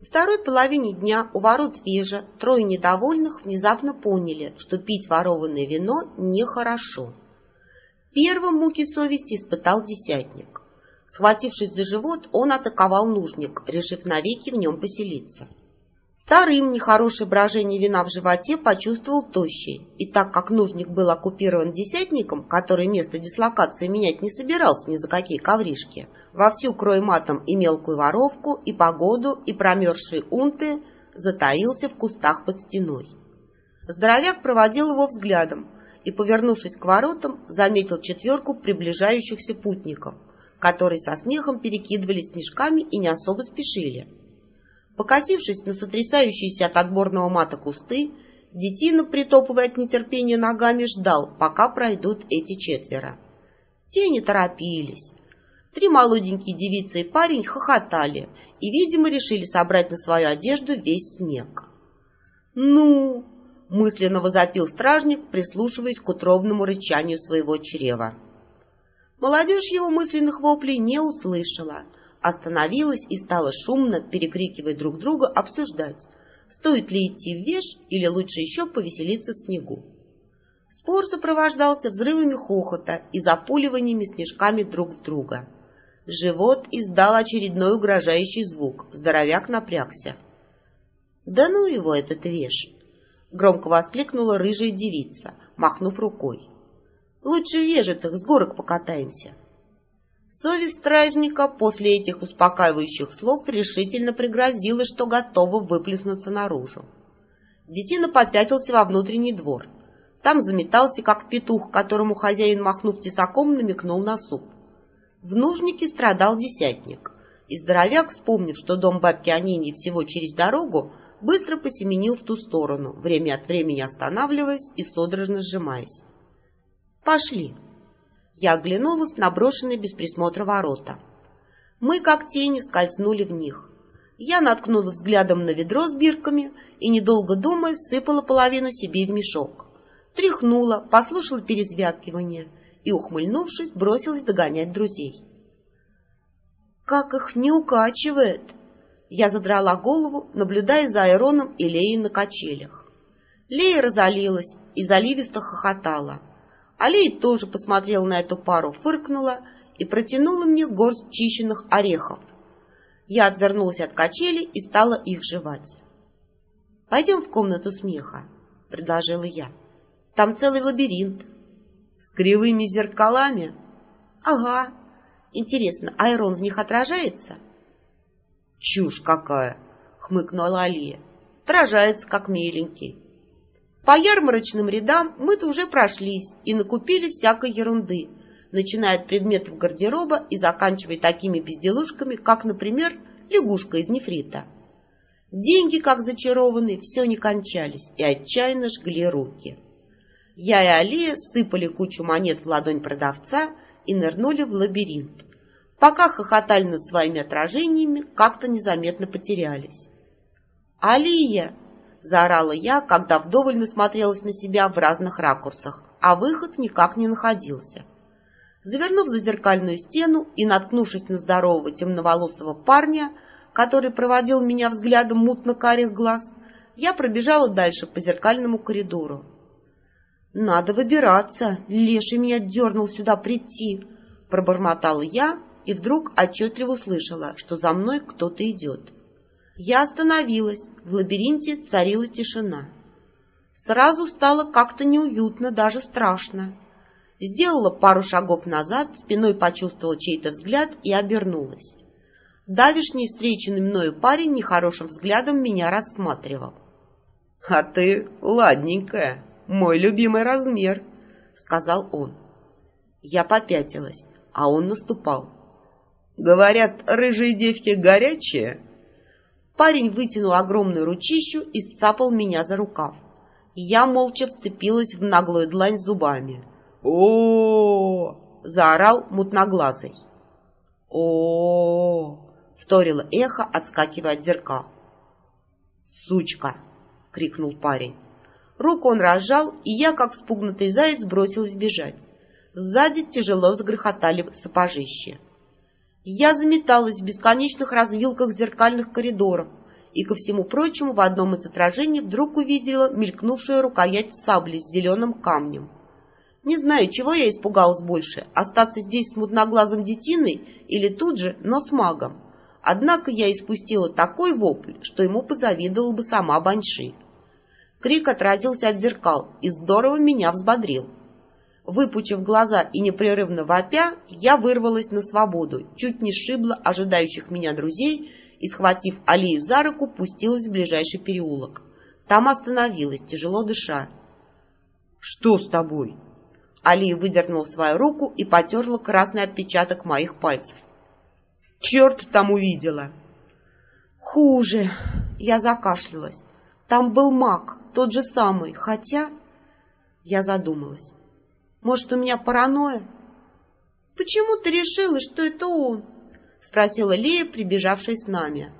В второй половине дня у ворот Вежа трое недовольных внезапно поняли, что пить ворованное вино нехорошо. Первым муки совести испытал десятник. Схватившись за живот, он атаковал нужник, решив навеки в нем поселиться. Вторым нехорошее брожение вина в животе почувствовал тощий, и так как нужник был оккупирован десятником, который место дислокации менять не собирался ни за какие ковришки, вовсю крой матом и мелкую воровку, и погоду, и промерзшие унты, затаился в кустах под стеной. Здоровяк проводил его взглядом и, повернувшись к воротам, заметил четверку приближающихся путников, которые со смехом перекидывались снежками и не особо спешили. Покосившись на сотрясающиеся от отборного мата кусты, детина, притопывая от нетерпения ногами, ждал, пока пройдут эти четверо. Те не торопились. Три молоденькие девицы и парень хохотали и, видимо, решили собрать на свою одежду весь снег. «Ну!» — мысленно возопил стражник, прислушиваясь к утробному рычанию своего чрева. Молодежь его мысленных воплей не услышала — остановилась и стала шумно, перекрикивая друг друга, обсуждать, стоит ли идти в веш или лучше еще повеселиться в снегу. Спор сопровождался взрывами хохота и запуливаниями снежками друг в друга. Живот издал очередной угрожающий звук. Здоровяк напрягся. «Да ну его, этот веш!» Громко воскликнула рыжая девица, махнув рукой. «Лучше в вежицах с горок покатаемся». Совесть стражника после этих успокаивающих слов решительно пригрозила, что готова выплеснуться наружу. Детина попятился во внутренний двор. Там заметался, как петух, которому хозяин, махнув тесаком, намекнул на суп. В нужнике страдал десятник, и здоровяк, вспомнив, что дом бабки Аниньи всего через дорогу, быстро посеменил в ту сторону, время от времени останавливаясь и судорожно сжимаясь. «Пошли!» Я оглянулась на брошенные без присмотра ворота. Мы, как тени, скользнули в них. Я наткнула взглядом на ведро с бирками и, недолго думая, сыпала половину себе в мешок. Тряхнула, послушала перезвякивание и, ухмыльнувшись, бросилась догонять друзей. «Как их не укачивает!» Я задрала голову, наблюдая за Айроном и Леей на качелях. Лея разолилась и заливисто хохотала. Алия тоже посмотрела на эту пару, фыркнула и протянула мне горсть чищенных орехов. Я отвернулась от качели и стала их жевать. «Пойдем в комнату смеха», — предложила я. «Там целый лабиринт». «С кривыми зеркалами?» «Ага. Интересно, Айрон в них отражается?» «Чушь какая!» — хмыкнула Алия. «Отражается, как миленький». По ярмарочным рядам мы-то уже прошлись и накупили всякой ерунды, начиная от предметов гардероба и заканчивая такими безделушками, как, например, лягушка из нефрита. Деньги, как зачарованные, все не кончались и отчаянно жгли руки. Я и Алия сыпали кучу монет в ладонь продавца и нырнули в лабиринт. Пока хохотали над своими отражениями, как-то незаметно потерялись. «Алия!» — заорала я, когда вдоволь насмотрелась на себя в разных ракурсах, а выход никак не находился. Завернув за зеркальную стену и наткнувшись на здорового темноволосого парня, который проводил меня взглядом мутно-карих глаз, я пробежала дальше по зеркальному коридору. «Надо выбираться, леший меня дернул сюда прийти», — пробормотала я и вдруг отчетливо услышала, что за мной кто-то идет. Я остановилась, в лабиринте царила тишина. Сразу стало как-то неуютно, даже страшно. Сделала пару шагов назад, спиной почувствовала чей-то взгляд и обернулась. Давишний встреченный мною парень нехорошим взглядом меня рассматривал. — А ты ладненькая, мой любимый размер, — сказал он. Я попятилась, а он наступал. — Говорят, рыжие девки горячие, Парень вытянул огромную ручищу и сцапал меня за рукав. Я молча вцепилась в наглую длань зубами. о, -о, -о заорал мутноглазый. о, вторило эхо, отскакивая от зеркал. «Сучка!» — крикнул парень. Руку он разжал, и я, как спугнутый заяц, бросилась бежать. Сзади тяжело загрохотали сапожища. Я заметалась в бесконечных развилках зеркальных коридоров и, ко всему прочему, в одном из отражений вдруг увидела мелькнувшую рукоять сабли с зеленым камнем. Не знаю, чего я испугалась больше, остаться здесь с мутноглазым детиной или тут же, но с магом. Однако я испустила такой вопль, что ему позавидовала бы сама Банши. Крик отразился от зеркал и здорово меня взбодрил. Выпучив глаза и непрерывно вопя, я вырвалась на свободу, чуть не сшибла ожидающих меня друзей и, схватив Алию за руку, пустилась в ближайший переулок. Там остановилась, тяжело дыша. «Что с тобой?» Алия выдернула свою руку и потерла красный отпечаток моих пальцев. «Черт там увидела!» «Хуже!» Я закашлялась. «Там был маг, тот же самый, хотя...» Я задумалась. «Может, у меня паранойя?» «Почему ты решила, что это он?» Спросила Лея, прибежавшая с нами.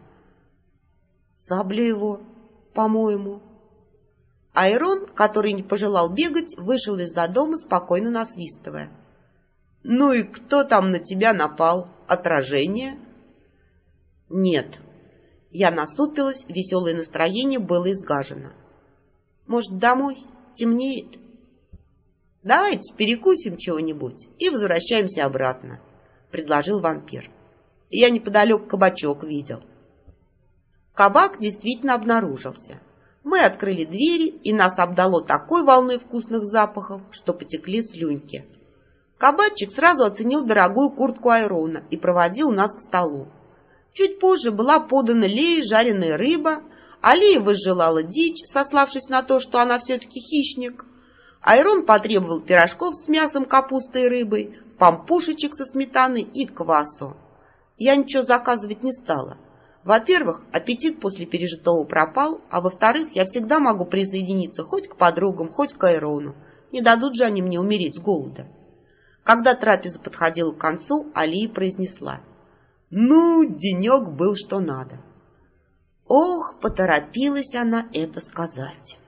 «Сабля его, по-моему». Айрон, который не пожелал бегать, вышел из-за дома, спокойно насвистывая. «Ну и кто там на тебя напал? Отражение?» «Нет». Я насупилась, веселое настроение было изгажено. «Может, домой? Темнеет?» «Давайте перекусим чего-нибудь и возвращаемся обратно», — предложил вампир. «Я неподалеку кабачок видел». Кабак действительно обнаружился. Мы открыли двери, и нас обдало такой волной вкусных запахов, что потекли слюньки. Кабачик сразу оценил дорогую куртку Айрона и проводил нас к столу. Чуть позже была подана Лее жареная рыба, а Лея возжелала дичь, сославшись на то, что она все-таки хищник. Айрон потребовал пирожков с мясом, капустой и рыбой, пампушечек со сметаной и квасу. Я ничего заказывать не стала. Во-первых, аппетит после пережитого пропал, а во-вторых, я всегда могу присоединиться хоть к подругам, хоть к Айрону. Не дадут же они мне умереть с голода. Когда трапеза подходила к концу, Алия произнесла. «Ну, денек был что надо». Ох, поторопилась она это сказать.